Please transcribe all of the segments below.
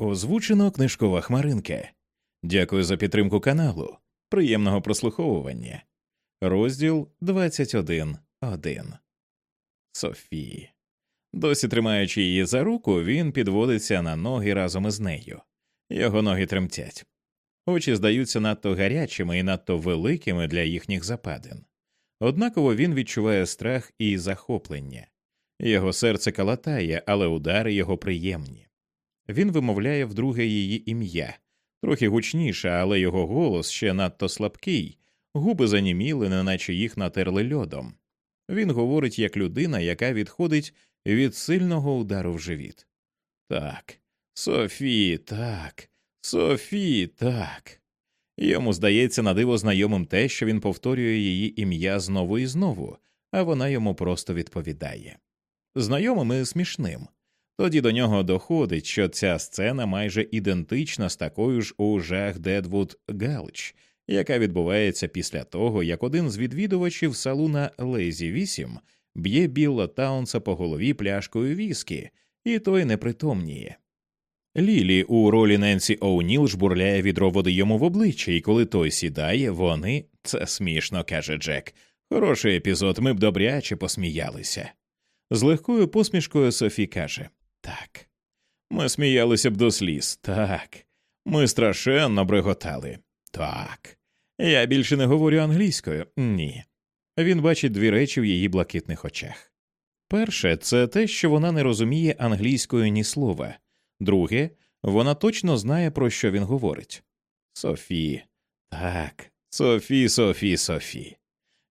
Озвучено книжкова хмаринка. Дякую за підтримку каналу. Приємного прослуховування. Розділ 21.1 Софії. Досі тримаючи її за руку, він підводиться на ноги разом із нею. Його ноги тремтять. Очі здаються надто гарячими і надто великими для їхніх западин. Однаково він відчуває страх і захоплення. Його серце калатає, але удари його приємні. Він вимовляє вдруге її ім'я, трохи гучніше, але його голос ще надто слабкий, губи заніміли, неначе їх натерли льодом. Він говорить як людина, яка відходить від сильного удару в живіт. Так, Софі, так, Софі, так. Йому здається надиво знайомим те, що він повторює її ім'я знову і знову, а вона йому просто відповідає. Знайомим і смішним. Тоді до нього доходить, що ця сцена майже ідентична з такою ж у «жах» Дедвуд Галч, яка відбувається після того, як один з відвідувачів салуна Лейзі 8 б'є Білла Таунса по голові пляшкою віскі, і той непритомніє. Лілі у ролі Ненсі Оуніл жбурляє відро води йому в обличчя, і коли той сідає, вони це смішно, каже Джек. Хороший епізод, ми б добряче посміялися. З легкою посмішкою Софі каже так. Ми сміялися б до сліз, так. Ми страшенно бреготали. Так. Я більше не говорю англійською, ні. Він бачить дві речі в її блакитних очах. Перше, це те, що вона не розуміє англійською ні слова. Друге, вона точно знає, про що він говорить. Софі, так, Софі, Софі, Софі.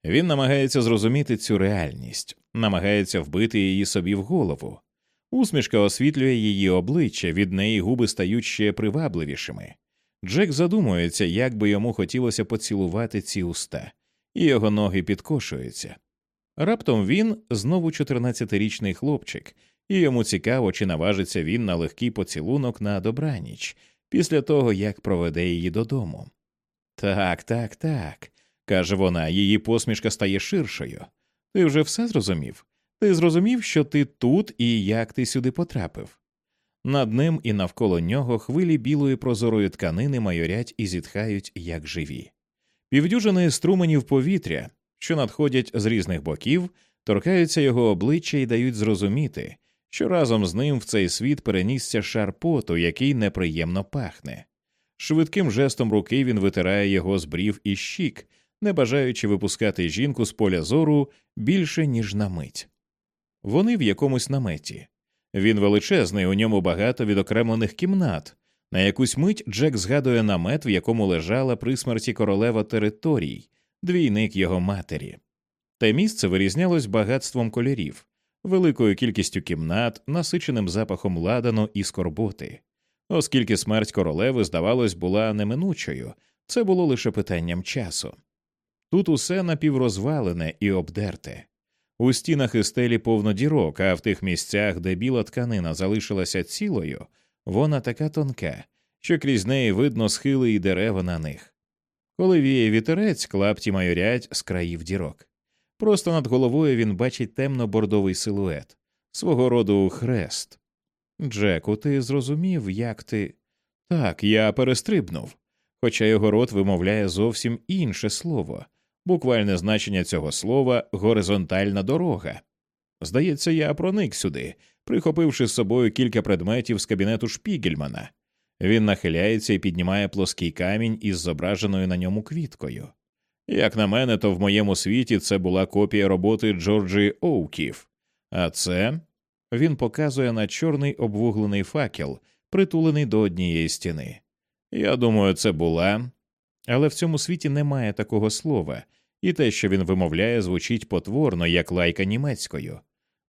Він намагається зрозуміти цю реальність, намагається вбити її собі в голову. Усмішка освітлює її обличчя, від неї губи стають ще привабливішими. Джек задумується, як би йому хотілося поцілувати ці уста, і його ноги підкошуються. Раптом він знову 14-річний хлопчик, і йому цікаво, чи наважиться він на легкий поцілунок на добраніч після того, як проведе її додому. Так, так, так, каже вона, її посмішка стає ширшою. Ти вже все зрозумів? Ти зрозумів, що ти тут і як ти сюди потрапив. Над ним і навколо нього хвилі білої прозорої тканини майорять і зітхають, як живі. Півдюжини струменів повітря, що надходять з різних боків, торкаються його обличчя і дають зрозуміти, що разом з ним в цей світ перенісся шар поту, який неприємно пахне. Швидким жестом руки він витирає його з брів і щік, не бажаючи випускати жінку з поля зору більше, ніж на мить. Вони в якомусь наметі. Він величезний, у ньому багато відокремлених кімнат. На якусь мить Джек згадує намет, в якому лежала при смерті королева територій, двійник його матері. Те місце вирізнялось багатством кольорів, великою кількістю кімнат, насиченим запахом ладану і скорботи. Оскільки смерть королеви, здавалось, була неминучою, це було лише питанням часу. Тут усе напіврозвалене і обдерте. У стінах і стелі повно дірок, а в тих місцях, де біла тканина залишилася цілою, вона така тонка, що крізь неї видно схили і дерева на них. Коли віє вітерець, клапті майорять з країв дірок. Просто над головою він бачить темно-бордовий силует, свого роду хрест. Джеку, ти зрозумів, як ти. Так, я перестрибнув, хоча його рот вимовляє зовсім інше слово. Буквальне значення цього слова горизонтальна дорога. Здається, я проник сюди, прихопивши з собою кілька предметів з кабінету Шпігельмана. Він нахиляється і піднімає плоский камінь із зображеною на ньому квіткою. Як на мене, то в моєму світі це була копія роботи Джорджі Оуків, а це він показує на чорний обвуглений факел, притулений до однієї стіни. Я думаю, це була. Але в цьому світі немає такого слова, і те, що він вимовляє, звучить потворно, як лайка німецькою.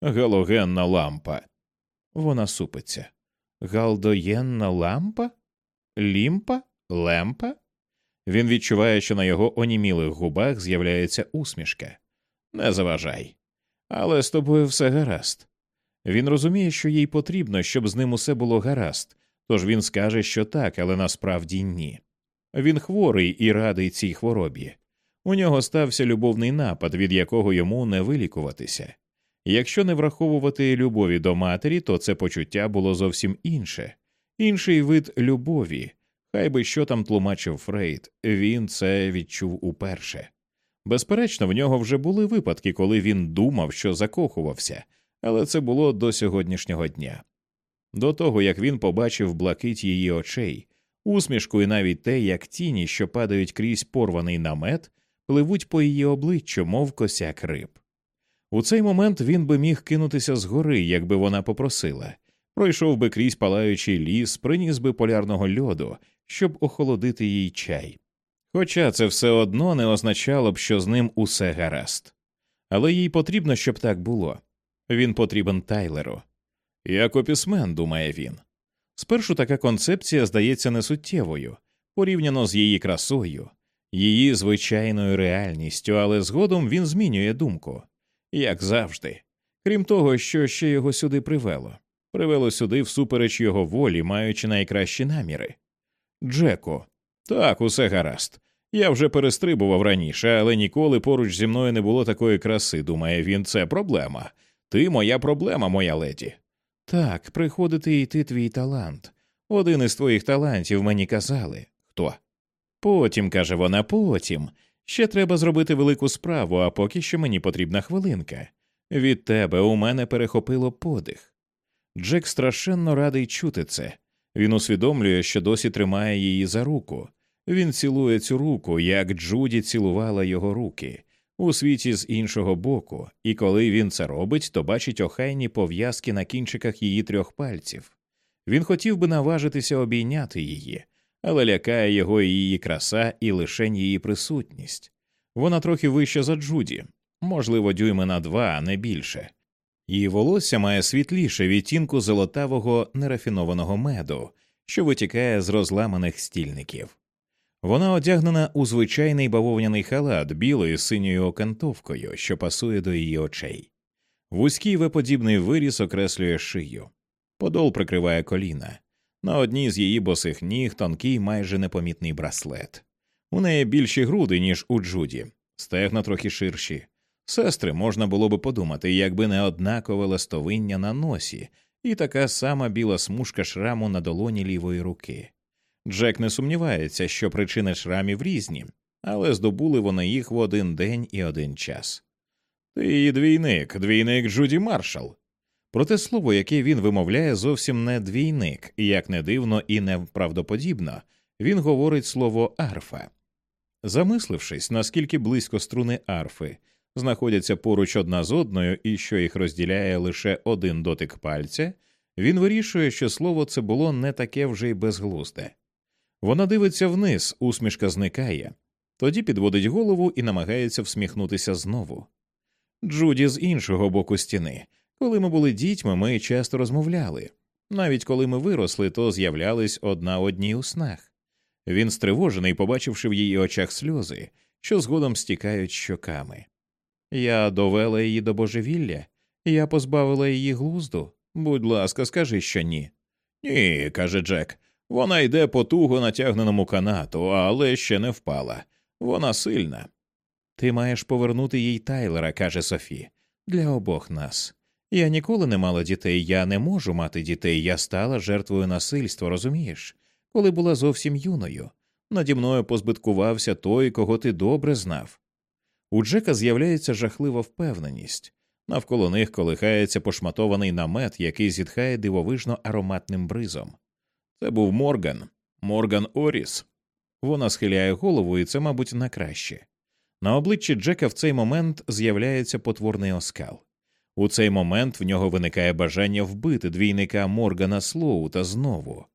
Галогенна лампа. Вона супиться. Галдоєнна лампа? Лімпа? Лемпа? Він відчуває, що на його онімілих губах з'являється усмішка. Не заважай. Але з тобою все гаразд. Він розуміє, що їй потрібно, щоб з ним усе було гаразд, тож він скаже, що так, але насправді ні. Він хворий і радий цій хворобі. У нього стався любовний напад, від якого йому не вилікуватися. Якщо не враховувати любові до матері, то це почуття було зовсім інше, інший вид любові. Хай би що там тлумачив Фрейд, він це відчув уперше. Безперечно, в нього вже були випадки, коли він думав, що закохувався, але це було до сьогоднішнього дня. До того як він побачив блакить її очей, усмішку і навіть те, як тіні, що падають крізь порваний намет, пливуть по її обличчю, мов косяк риб. У цей момент він би міг кинутися з гори, якби вона попросила, пройшов би крізь палаючий ліс, приніс би полярного льоду, щоб охолодити їй чай. Хоча це все одно не означало б, що з ним усе гаразд. Але їй потрібно, щоб так було. Він потрібен Тайлеру. Як опісмен, думає він. Спершу така концепція здається несуттєвою, порівняно з її красою, її звичайною реальністю, але згодом він змінює думку, як завжди. Крім того, що ще його сюди привело, привело сюди всупереч його волі, маючи найкращі наміри. Джеко, так, усе гаразд. Я вже перестрибував раніше, але ніколи поруч зі мною не було такої краси. Думає він, це проблема. Ти моя проблема, моя леді. Так, приходити і йти твій талант. Один із твоїх талантів мені казали. Хто? Потім, каже вона, потім. Ще треба зробити велику справу, а поки що мені потрібна хвилинка. Від тебе у мене перехопило подих. Джек страшенно радий чути це. Він усвідомлює, що досі тримає її за руку. Він цілує цю руку, як Джуді цілувала його руки, у світі з іншого боку, і коли він це робить, то бачить охайні пов'язки на кінчиках її трьох пальців. Він хотів би наважитися обійняти її, але лякає його і її краса і лишень її присутність. Вона трохи вища за Джуді, можливо, дюйми на два, а не більше. Її волосся має світліше відтінку золотавого нерафінованого меду, що витікає з розламаних стільників. Вона одягнена у звичайний бавовняний халат білою синьою окантовкою, що пасує до її очей. Вузький веподібний виріс окреслює шию, подол прикриває коліна. На одній з її босих ніг тонкий майже непомітний браслет. У неї більші груди, ніж у Джуді, стегна трохи ширші. Сестри можна було би подумати, якби не однакове ластовиння на носі і така сама біла смужка шраму на долоні лівої руки. Джек не сумнівається, що причини шрамів різні, але здобули вони їх в один день і один час. Ти її двійник, двійник Джуді Маршал. Проте слово, яке він вимовляє, зовсім не двійник, і як не дивно і неправдоподібно, він говорить слово арфа. Замислившись, наскільки близько струни арфи знаходяться поруч одна з одною і що їх розділяє лише один дотик пальця, він вирішує, що слово це було не таке вже й безглузде. Вона дивиться вниз, усмішка зникає, тоді підводить голову і намагається всміхнутися знову. Джуді з іншого боку стіни. Коли ми були дітьми, ми часто розмовляли. Навіть коли ми виросли, то з'являлись одна одній у снах. Він стривожений, побачивши в її очах сльози, що згодом стікають щоками. Я довела її до божевілля, я позбавила її глузду. Будь ласка, скажи, що ні. Ні, каже Джек. Вона йде по туго натягненому канату, але ще не впала. Вона сильна. Ти маєш повернути їй Тайлера, каже Софі, для обох нас. Я ніколи не мала дітей, я не можу мати дітей, я стала жертвою насильства, розумієш? Коли була зовсім юною. Наді мною позбиткувався той, кого ти добре знав. У Джека з'являється жахлива впевненість. Навколо них колихається пошматований намет, який зітхає дивовижно ароматним бризом. Це був Морган, Морган Оріс. Вона схиляє голову, і це, мабуть, на краще. На обличчі Джека в цей момент з'являється потворний оскал. У цей момент в нього виникає бажання вбити двійника Моргана Слоута знову.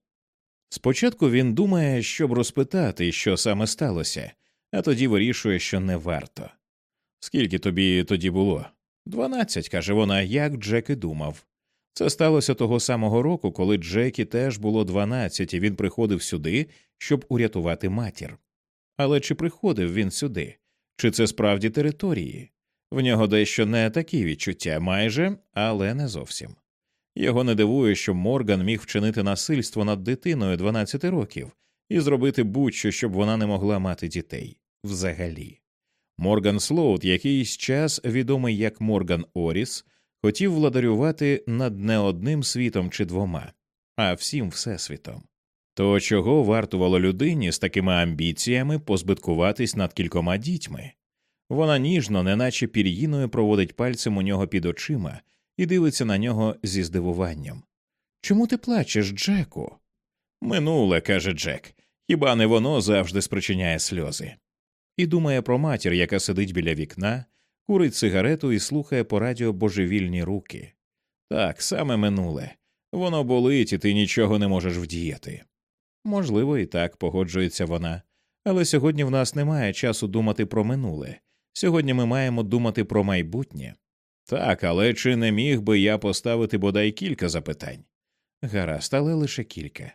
Спочатку він думає, щоб розпитати, що саме сталося, а тоді вирішує, що не варто. Скільки тобі тоді було? Дванадцять, каже вона, як Джек і думав. Це сталося того самого року, коли Джекі теж було дванадцять, і він приходив сюди, щоб урятувати матір. Але чи приходив він сюди? Чи це справді території? В нього дещо не такі відчуття, майже, але не зовсім. Його не дивує, що Морган міг вчинити насильство над дитиною 12 років і зробити будь-що, щоб вона не могла мати дітей взагалі. Морган Слоут якийсь час, відомий як Морган Оріс, хотів владарювати над не одним світом чи двома. а всім всесвітом. То чого вартувало людині з такими амбіціями позбиткуватись над кількома дітьми? Вона ніжно, неначе пір'їною проводить пальцем у нього під очима і дивиться на нього зі здивуванням. Чому ти плачеш, Джеку? Минуле, каже Джек, хіба не воно завжди спричиняє сльози? І думає про матір, яка сидить біля вікна, курить сигарету і слухає по радіо божевільні руки. Так, саме минуле. Воно болить, і ти нічого не можеш вдіяти. Можливо, і так погоджується вона, але сьогодні в нас немає часу думати про минуле. Сьогодні ми маємо думати про майбутнє. Так, але чи не міг би я поставити бодай кілька запитань? Гаразд, але лише кілька.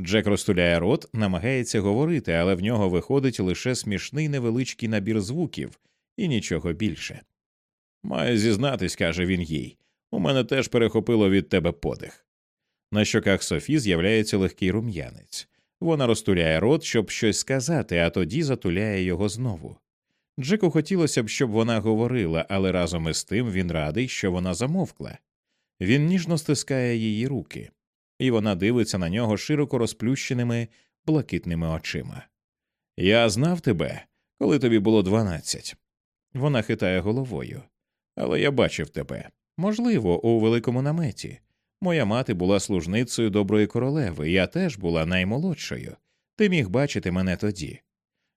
Джек розтуляє рот, намагається говорити, але в нього виходить лише смішний невеличкий набір звуків і нічого більше. Маю зізнатись, каже він їй. У мене теж перехопило від тебе подих. На щоках Софі з'являється легкий рум'янець. Вона розтуляє рот, щоб щось сказати, а тоді затуляє його знову. Джеку хотілося б, щоб вона говорила, але разом із тим він радий, що вона замовкла. Він ніжно стискає її руки, і вона дивиться на нього широко розплющеними блакитними очима. Я знав тебе, коли тобі було дванадцять. Вона хитає головою. Але я бачив тебе. Можливо, у великому наметі. Моя мати була служницею доброї королеви, я теж була наймолодшою. Ти міг бачити мене тоді.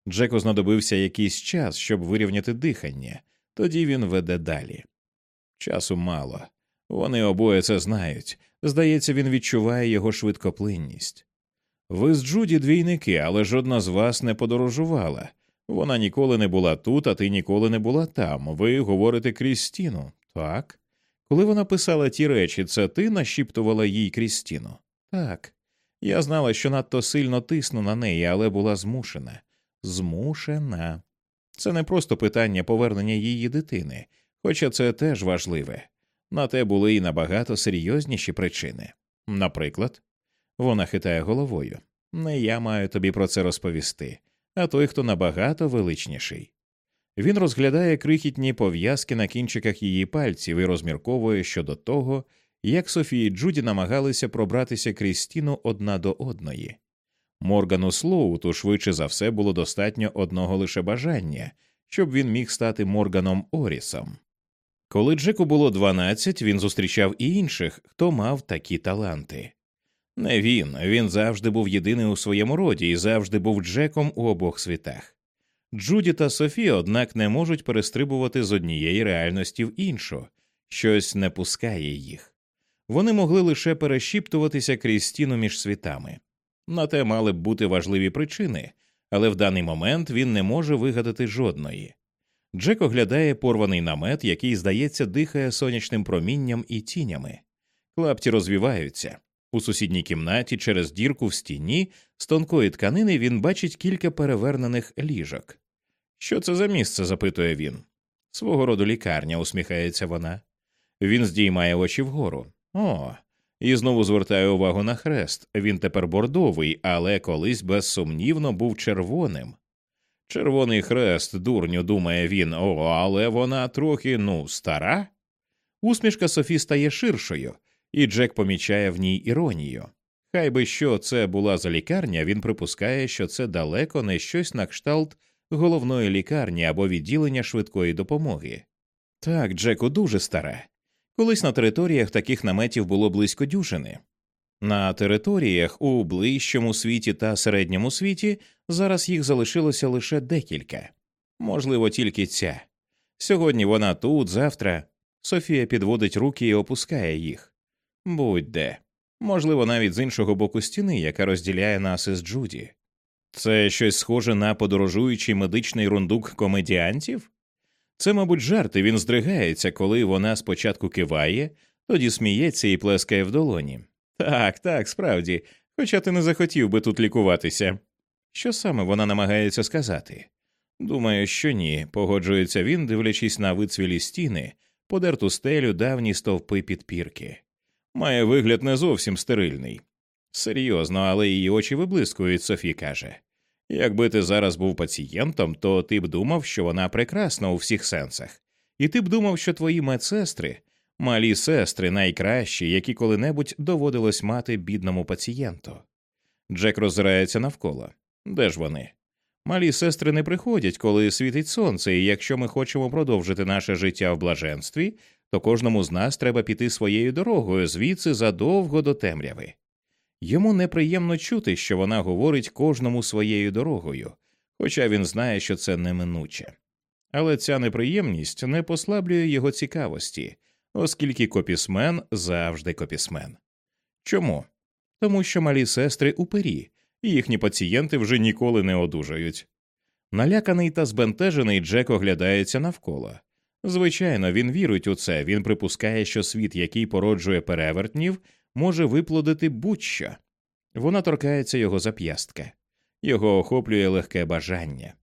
Джеку знадобився якийсь час, щоб вирівняти дихання, тоді він веде далі. Часу мало. Вони обоє це знають. Здається, він відчуває його швидкоплинність. Ви з Джуді двійники, але жодна з вас не подорожувала. Вона ніколи не була тут, а ти ніколи не була там. Ви говорите крізь стіну, так? Коли вона писала ті речі, це ти нашіптувала їй крізь стіну? Так. Я знала, що надто сильно тисну на неї, але була змушена. Змушена. Це не просто питання повернення її дитини, хоча це теж важливе. На те були і набагато серйозніші причини. Наприклад, вона хитає головою. Не я маю тобі про це розповісти, а той, хто набагато величніший. Він розглядає крихітні пов'язки на кінчиках її пальців і розмірковує щодо того, як Софії і Джуді намагалися пробратися крізь стіну одна до одної. Моргану Слоуту швидше за все було достатньо одного лише бажання, щоб він міг стати Морганом Орісом. Коли Джеку було 12, він зустрічав і інших, хто мав такі таланти. Не він, він завжди був єдиний у своєму роді і завжди був Джеком у обох світах. Джуді та Софі, однак, не можуть перестрибувати з однієї реальності в іншу, щось не пускає їх. Вони могли лише перешіптуватися крізь стіну між світами. На те мали б бути важливі причини, але в даний момент він не може вигадати жодної. Джек оглядає порваний намет, який, здається, дихає сонячним промінням і тінями. Клапті розвіваються. У сусідній кімнаті через дірку в стіні з тонкої тканини він бачить кілька перевернених ліжок. Що це за місце? запитує він. Свого роду лікарня, усміхається вона. Він здіймає очі вгору. О, і знову звертає увагу на хрест. Він тепер бордовий, але колись безсумнівно був червоним. Червоний хрест, дурню, думає він, о, але вона трохи, ну, стара. Усмішка Софі стає ширшою, і Джек помічає в ній іронію. Хай би що це була за лікарня, він припускає, що це далеко не щось на кшталт головної лікарні або відділення швидкої допомоги. Так, Джеку дуже стара. Колись на територіях таких наметів було близько дюжини. На територіях у ближчому світі та середньому світі зараз їх залишилося лише декілька, можливо, тільки ця. Сьогодні вона тут, завтра. Софія підводить руки і опускає їх. Будь де. Можливо, навіть з іншого боку стіни, яка розділяє нас із Джуді. Це щось схоже на подорожуючий медичний рундук комедіантів? Це, мабуть, жарт, і він здригається, коли вона спочатку киває, тоді сміється і плескає в долоні. Так, так, справді, хоча ти не захотів би тут лікуватися. Що саме вона намагається сказати? Думаю, що ні, погоджується він, дивлячись на вицвілі стіни, подерту стелю давні стовпи підпірки. Має вигляд не зовсім стерильний. Серйозно, але її очі виблискують, Софі каже. Якби ти зараз був пацієнтом, то ти б думав, що вона прекрасна у всіх сенсах, і ти б думав, що твої медсестри Малі сестри найкращі, які коли-небудь доводилось мати бідному пацієнту. Джек роззирається навколо. Де ж вони? Малі сестри не приходять, коли світить сонце, і якщо ми хочемо продовжити наше життя в блаженстві, то кожному з нас треба піти своєю дорогою звідси задовго до темряви. Йому неприємно чути, що вона говорить кожному своєю дорогою, хоча він знає, що це неминуче. Але ця неприємність не послаблює його цікавості, оскільки копісмен завжди копісмен. Чому? Тому що малі сестри упері, і їхні пацієнти вже ніколи не одужають. Наляканий та збентежений Джек оглядається навколо. Звичайно, він вірить у це, він припускає, що світ, який породжує перевертнів, може виплодити будь-що. Вона торкається його зап'ястка, його охоплює легке бажання.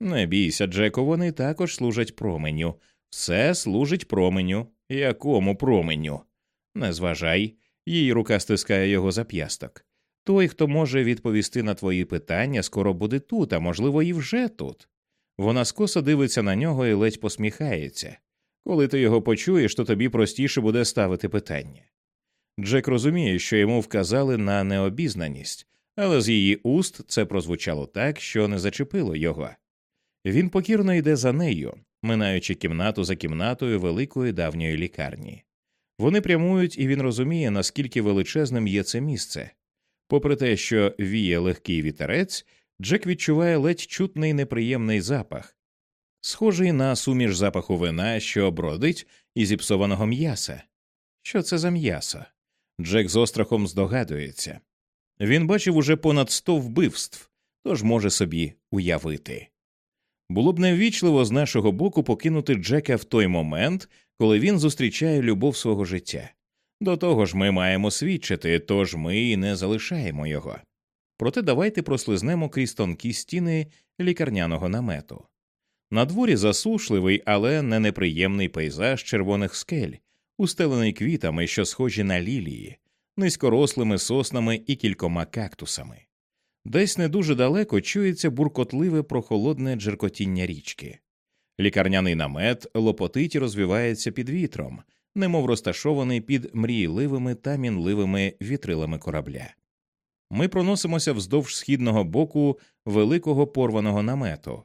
Не бійся, Джеку, вони також служать променю. Все служить променю. Якому променю? Не зважай, її рука стискає його зап'ясток. Той, хто може відповісти на твої питання, скоро буде тут, а можливо, і вже тут. Вона скоса дивиться на нього і ледь посміхається. Коли ти його почуєш, то тобі простіше буде ставити питання. Джек розуміє, що йому вказали на необізнаність, але з її уст це прозвучало так, що не зачепило його. Він покірно йде за нею, минаючи кімнату за кімнатою великої давньої лікарні. Вони прямують, і він розуміє, наскільки величезним є це місце. Попри те, що віє легкий вітерець, Джек відчуває ледь чутний неприємний запах, схожий на суміш запаху вина, що бродить і зіпсованого м'яса. Що це за м'ясо? Джек з острахом здогадується. Він бачив уже понад сто вбивств, тож може собі уявити. Було б неввічливо з нашого боку покинути Джека в той момент, коли він зустрічає любов свого життя. До того ж, ми маємо свідчити, тож ми і не залишаємо його. Проте давайте прослизнемо крізь тонкі стіни лікарняного намету. На дворі засушливий, але не неприємний пейзаж червоних скель, устелений квітами, що схожі на лілії, низькорослими соснами і кількома кактусами. Десь не дуже далеко чується буркотливе прохолодне джеркотіння річки. Лікарняний намет лопотить і розвивається під вітром, немов розташований під мрійливими та мінливими вітрилами корабля. Ми проносимося вздовж східного боку великого порваного намету.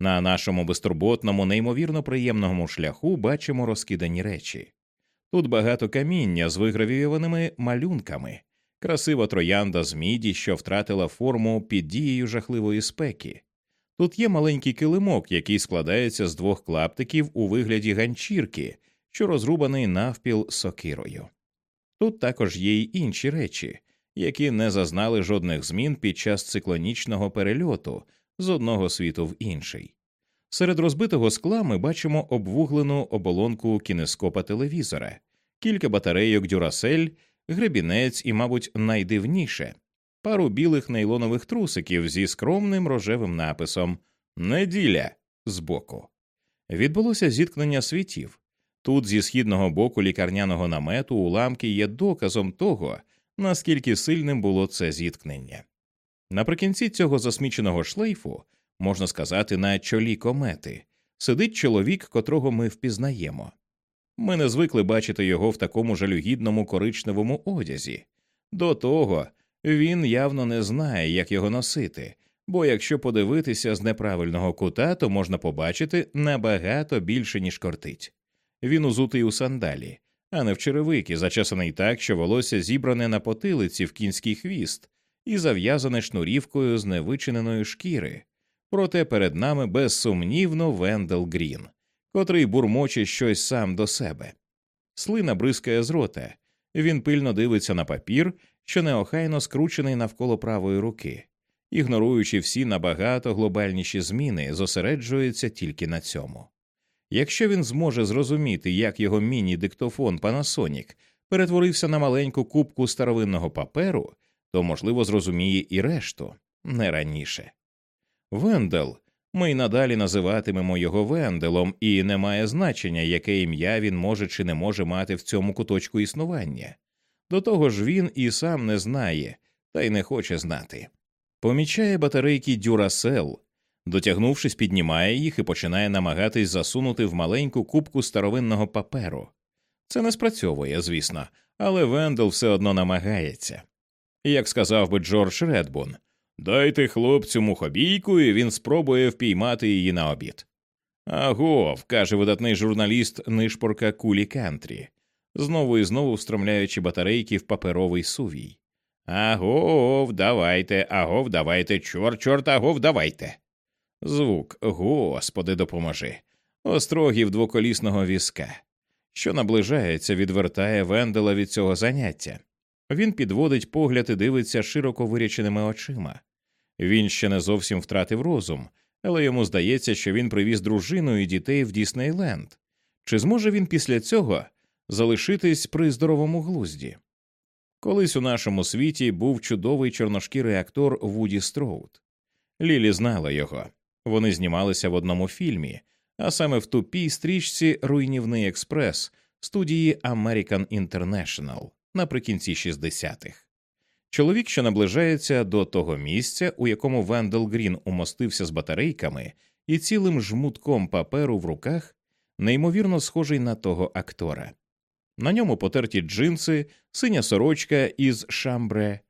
На нашому безтурботному, неймовірно приємному шляху бачимо розкидані речі. Тут багато каміння з вигравіюваними малюнками, красива троянда з міді, що втратила форму під дією жахливої спеки. Тут є маленький килимок, який складається з двох клаптиків у вигляді ганчірки, що розрубаний навпіл сокирою. Тут також є й інші речі, які не зазнали жодних змін під час циклонічного перельоту з одного світу в інший. Серед розбитого скла ми бачимо обвуглену оболонку кінескопа телевізора, кілька батарейок дюрасель, гребінець і, мабуть, найдивніше пару білих нейлонових трусиків зі скромним рожевим написом Неділя збоку. Відбулося зіткнення світів. Тут, зі східного боку лікарняного намету, уламки є доказом того, наскільки сильним було це зіткнення. Наприкінці цього засміченого шлейфу, можна сказати, на чолі комети, сидить чоловік, котрого ми впізнаємо. Ми не звикли бачити його в такому жалюгідному коричневому одязі. До того він явно не знає, як його носити, бо якщо подивитися з неправильного кута, то можна побачити набагато більше, ніж кортить. Він узутий у сандалі, а не в черевики, зачесаний так, що волосся зібране на потилиці в кінський хвіст і зав'язане шнурівкою з невичиненої шкіри. Проте перед нами безсумнівно Вендел Грін, котрий бурмоче щось сам до себе. Слина бризкає з рота, він пильно дивиться на папір, що неохайно скручений навколо правої руки, ігноруючи всі набагато глобальніші зміни, зосереджується тільки на цьому. Якщо він зможе зрозуміти, як його міні-диктофон Panasonic перетворився на маленьку кубку старовинного паперу, то, можливо, зрозуміє і решту не раніше. Вендел. Ми й надалі називатимемо його Венделом, і не має значення, яке ім'я він може чи не може мати в цьому куточку існування. До того ж він і сам не знає, та й не хоче знати. Помічає батарейки Дюрасел, дотягнувшись, піднімає їх і починає намагатись засунути в маленьку кубку старовинного паперу. Це не спрацьовує, звісно, але Вендел все одно намагається. Як сказав би Джордж Редбун, дайте хлопцю мухобійку, і він спробує впіймати її на обід. Агов, каже видатний журналіст нишпорка Кулі Кантрі, знову і знову встромляючи батарейки в паперовий сувій. Агов, давайте, агов, давайте, чорт, чорт, агов, давайте. Звук, господи, допоможи. Острогів двоколісного візка, що наближається, відвертає Вендела від цього заняття. Він підводить погляд і дивиться широко виряченими очима. Він ще не зовсім втратив розум, але йому здається, що він привіз дружину і дітей в Діснейленд. Чи зможе він після цього залишитись при здоровому глузді? Колись у нашому світі був чудовий чорношкірий актор Вуді Строуд. Лілі знала його. Вони знімалися в одному фільмі, а саме в тупій стрічці Руйнівний експрес студії American International наприкінці 60-х. Чоловік, що наближається до того місця, у якому Вендел Грін умостився з батарейками і цілим жмутком паперу в руках, неймовірно схожий на того актора. На ньому потерті джинси, синя сорочка із шамбре,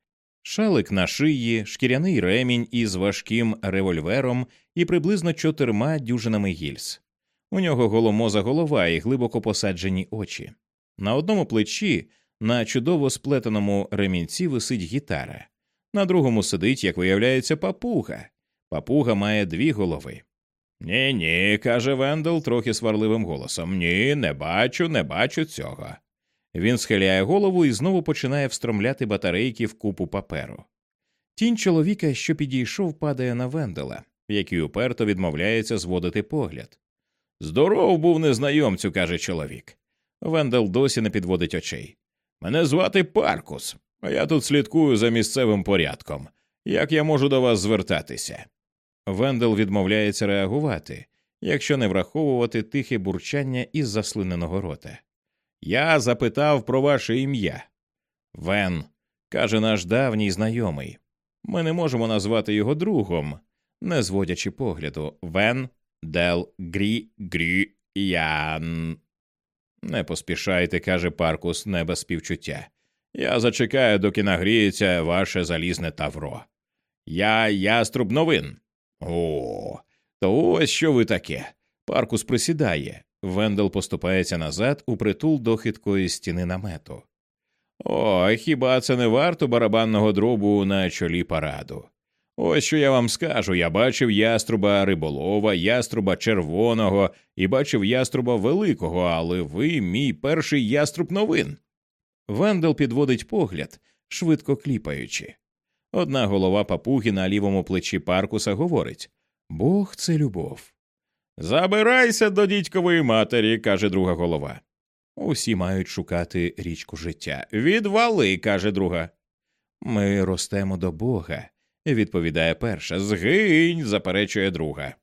шалик на шиї, шкіряний ремінь із важким револьвером і приблизно чотирма дюжинами гільз. У нього голомоза голова і глибоко посаджені очі. На одному плечі, на чудово сплетеному ремінці висить гітара, на другому сидить, як виявляється, папуга. Папуга має дві голови. Ні, ні, каже Вендел трохи сварливим голосом. Ні, не бачу, не бачу цього. Він схиляє голову і знову починає встромляти батарейки в купу паперу. Тінь чоловіка, що підійшов, падає на Вендела, який уперто відмовляється зводити погляд. Здоров був незнайомцю, каже чоловік. Вендел досі не підводить очей. Мене звати Паркус, а я тут слідкую за місцевим порядком. Як я можу до вас звертатися? Вендел відмовляється реагувати, якщо не враховувати тихе бурчання із заслиненого рота. Я запитав про ваше ім'я. Вен, каже наш давній знайомий. Ми не можемо назвати його другом, не зводячи погляду. Вен Дел Грі Грі Ян. Не поспішайте, каже Паркус, не співчуття. Я зачекаю, доки нагріється ваше залізне тавро. Я яструб новин. О, то ось що ви таке. Паркус присідає. Вендел поступається назад у притул до хиткої стіни намету. О, хіба це не варто барабанного дробу на чолі параду? Ось що я вам скажу я бачив яструба риболова, яструба червоного і бачив яструба великого, але ви мій перший яструб новин. Вендел підводить погляд, швидко кліпаючи. Одна голова папуги на лівому плечі Паркуса говорить Бог це любов. Забирайся до дідькової матері, каже друга голова. Усі мають шукати річку життя. Відвали, каже друга. Ми ростемо до Бога, відповідає перша. Згинь, заперечує друга.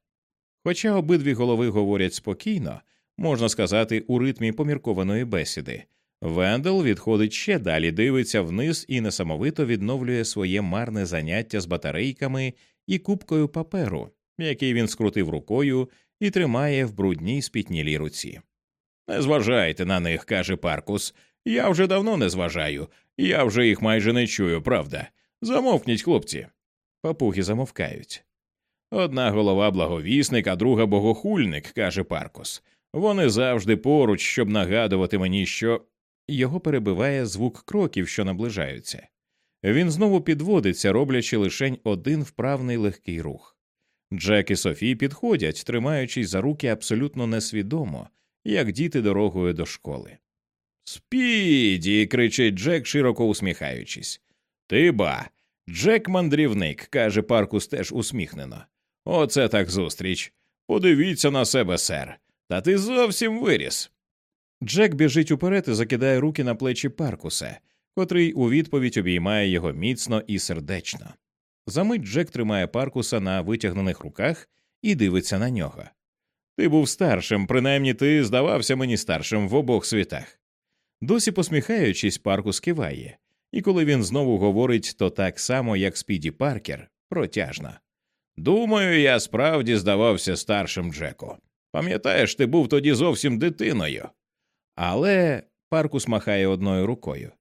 Хоча обидві голови говорять спокійно, можна сказати, у ритмі поміркованої бесіди. Вендел відходить ще далі, дивиться вниз і несамовито відновлює своє марне заняття з батарейками і купкою паперу, який він скрутив рукою і тримає в брудній спітнілій руці. Не зважайте на них, каже Паркус. Я вже давно не зважаю, я вже їх майже не чую, правда. Замовкніть, хлопці. Папуги замовкають. Одна голова благовісник, а друга богохульник, каже Паркус. Вони завжди поруч, щоб нагадувати мені, що його перебиває звук кроків, що наближаються. Він знову підводиться, роблячи лишень один вправний легкий рух. Джек і Софі підходять, тримаючись за руки абсолютно несвідомо, як діти дорогою до школи. Спіді. кричить Джек, широко усміхаючись. Ти ба. Джек мандрівник, каже Паркус теж усміхнено. Оце так зустріч. Подивіться на себе, сер. Та ти зовсім виріс. Джек біжить уперед і закидає руки на плечі Паркуса, котрий у відповідь обіймає його міцно і сердечно. Замить Джек тримає Паркуса на витягнених руках і дивиться на нього. Ти був старшим, принаймні ти здавався мені старшим в обох світах. Досі посміхаючись, Паркус киває, і коли він знову говорить, то так само, як Спіді Паркер, протяжно. Думаю, я справді здавався старшим Джеку. Пам'ятаєш, ти був тоді зовсім дитиною. Але Паркус махає одною рукою.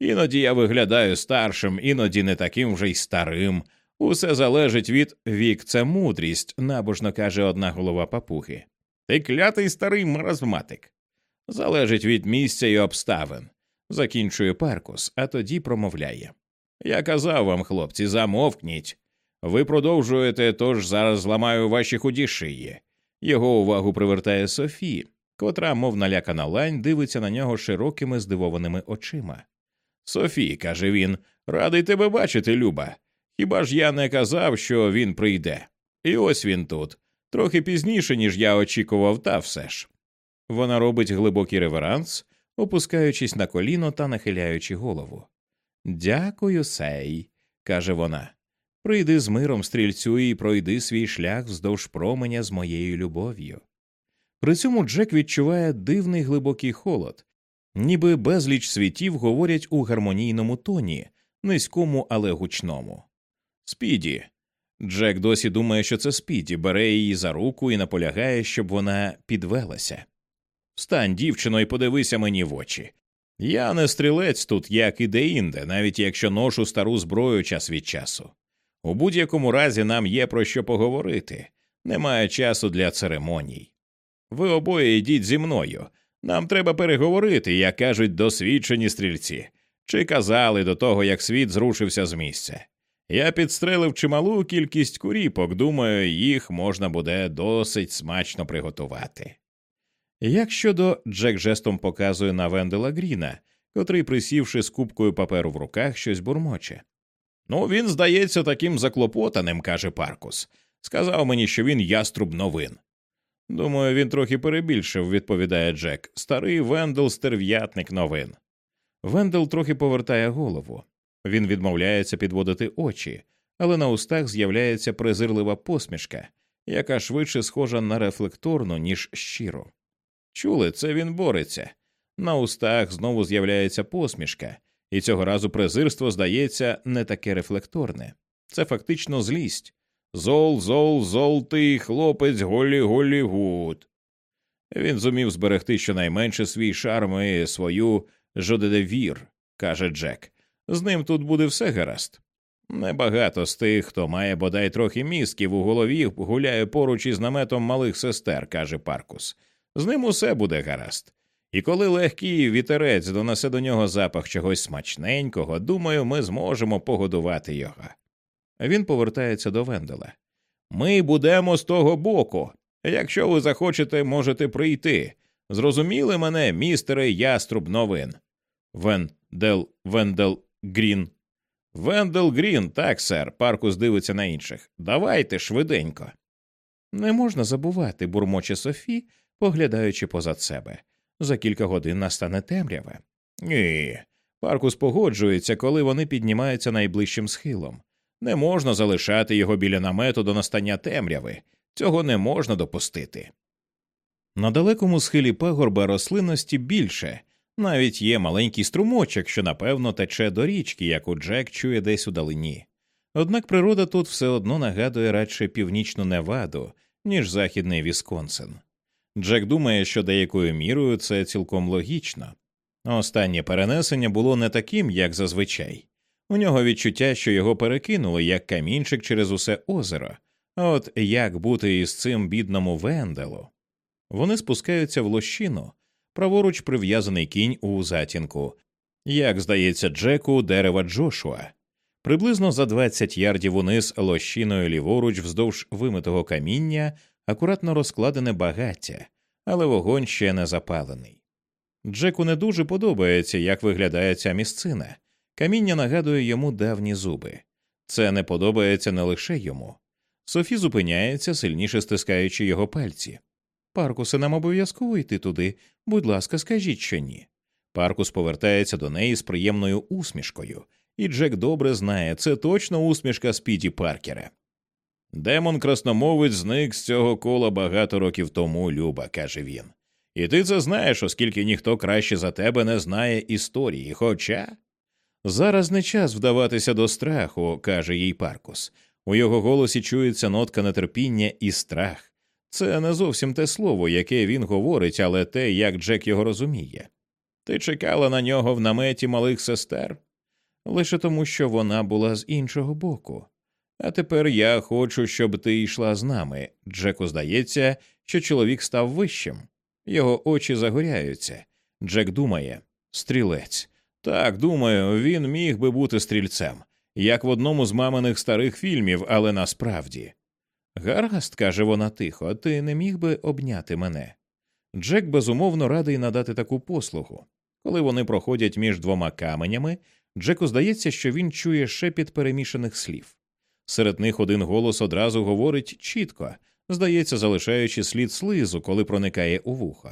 Іноді я виглядаю старшим, іноді не таким вже й старим. Усе залежить від вік, це мудрість, набожно каже одна голова папуги. Ти клятий старий маразматик. Залежить від місця і обставин. Закінчує Паркус, а тоді промовляє. Я казав вам, хлопці, замовкніть. Ви продовжуєте, тож зараз зламаю ваші худі шиї. Його увагу привертає Софі, котра, мов налякана лань, дивиться на нього широкими здивованими очима. Софі, каже він, радий тебе бачити, Люба. Хіба ж я не казав, що він прийде? І ось він тут, трохи пізніше, ніж я очікував, та все ж. Вона робить глибокий реверанс, опускаючись на коліно та нахиляючи голову. Дякую, сей, каже вона. Прийди з миром стрільцю і пройди свій шлях вздовж променя з моєю любов'ю. При цьому Джек відчуває дивний глибокий холод, ніби безліч світів говорять у гармонійному тоні, низькому, але гучному. Спіді. Джек досі думає, що це Спіді, бере її за руку і наполягає, щоб вона підвелася. Встань, дівчино, і подивися мені в очі. Я не стрілець тут, як і де-інде, навіть якщо ношу стару зброю час від часу. У будь-якому разі нам є про що поговорити, немає часу для церемоній. Ви обоє йдіть зі мною. Нам треба переговорити, як кажуть досвідчені стрільці, чи казали до того, як світ зрушився з місця. Я підстрелив чималу кількість куріпок, думаю, їх можна буде досить смачно приготувати. Як щодо Джек жестом показує на Вендела Гріна, котрий, присівши з кубкою паперу в руках, щось бурмоче. Ну, він здається таким заклопотаним, каже Паркус. Сказав мені, що він яструб новин. Думаю, він трохи перебільшив, відповідає Джек. Старий Вендел стерв'ятник новин. Вендел трохи повертає голову. Він відмовляється підводити очі, але на устах з'являється презирлива посмішка, яка швидше схожа на рефлекторну, ніж щиру. Чули, це він бореться. На устах знову з'являється посмішка, і цього разу презирство здається не таке рефлекторне. Це фактично злість. Зол, зол, зол ти, хлопець Голлі Голлівуд. Він зумів зберегти щонайменше свій шарм і свою жодедевір, каже Джек. З ним тут буде все гаразд. Небагато з тих, хто має бодай трохи мізків у голові, гуляє поруч із наметом малих сестер, каже Паркус. З ним усе буде гаразд. І коли легкий вітерець донесе до нього запах чогось смачненького, думаю, ми зможемо погодувати його. Він повертається до Вендела. Ми будемо з того боку. Якщо ви захочете, можете прийти. Зрозуміли мене, містере яструб новин. Вендел, Вендел Грін. Вендел Грін, так, сер. Паркус дивиться на інших. Давайте швиденько. Не можна забувати, бурмоче Софі, поглядаючи позад себе. За кілька годин настане темряве. Ні. Паркус погоджується, коли вони піднімаються найближчим схилом. Не можна залишати його біля намету до настання темряви, цього не можна допустити. На далекому схилі пагорба рослинності більше, навіть є маленький струмочок, що напевно тече до річки, яку Джек чує десь у далині. Однак природа тут все одно нагадує радше північну Неваду, ніж західний Вісконсин. Джек думає, що деякою мірою це цілком логічно. Останнє перенесення було не таким, як зазвичай. У нього відчуття, що його перекинули як камінчик через усе озеро. От як бути із цим бідному Венделу? Вони спускаються в лощину, праворуч прив'язаний кінь у затінку, як здається, Джеку дерева Джошуа. Приблизно за 20 ярдів униз лощиною ліворуч вздовж вимитого каміння акуратно розкладене багаття, але вогонь ще не запалений. Джеку не дуже подобається, як виглядає ця місцина. Каміння нагадує йому давні зуби. Це не подобається не лише йому. Софі зупиняється, сильніше стискаючи його пальці. Паркусе, нам обов'язково йти туди. Будь ласка, скажіть що ні. Паркус повертається до неї з приємною усмішкою, і Джек добре знає, це точно усмішка Спіді Паркера. Демон красномовець зник з цього кола багато років тому, Люба, каже він. І ти це знаєш, оскільки ніхто краще за тебе не знає історії. Хоча зараз не час вдаватися до страху, каже їй Паркус. У його голосі чується нотка нетерпіння і страх. Це не зовсім те слово, яке він говорить, але те, як Джек його розуміє. Ти чекала на нього в наметі малих сестер? Лише тому, що вона була з іншого боку. А тепер я хочу, щоб ти йшла з нами. Джеку здається, що чоловік став вищим. Його очі загоряються. Джек думає стрілець. Так, думаю, він міг би бути стрільцем, як в одному з маминих старих фільмів, але насправді. Гаразд, каже вона тихо, ти не міг би обняти мене. Джек безумовно радий надати таку послугу. Коли вони проходять між двома каменями, Джеку здається, що він чує шепіт перемішаних слів. Серед них один голос одразу говорить чітко, здається, залишаючи слід слизу, коли проникає у вухо.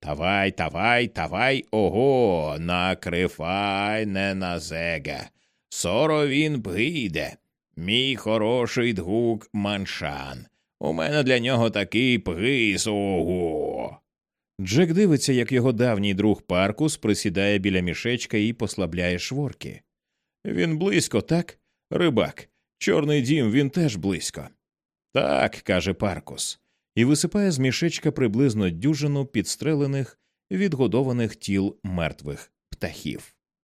Тавай, тавай, тавай, ого, накрифай не на зега. Соро він прийде. Мій хороший друг маншан. У мене для нього такий приз, ого. Джек дивиться, як його давній друг Паркус присідає біля мішечка і послабляє шворки. Він близько, так? Рибак. Чорний дім він теж близько. Так, каже Паркус, і висипає з мішечка приблизно дюжину підстрелених, відгодованих тіл мертвих птахів.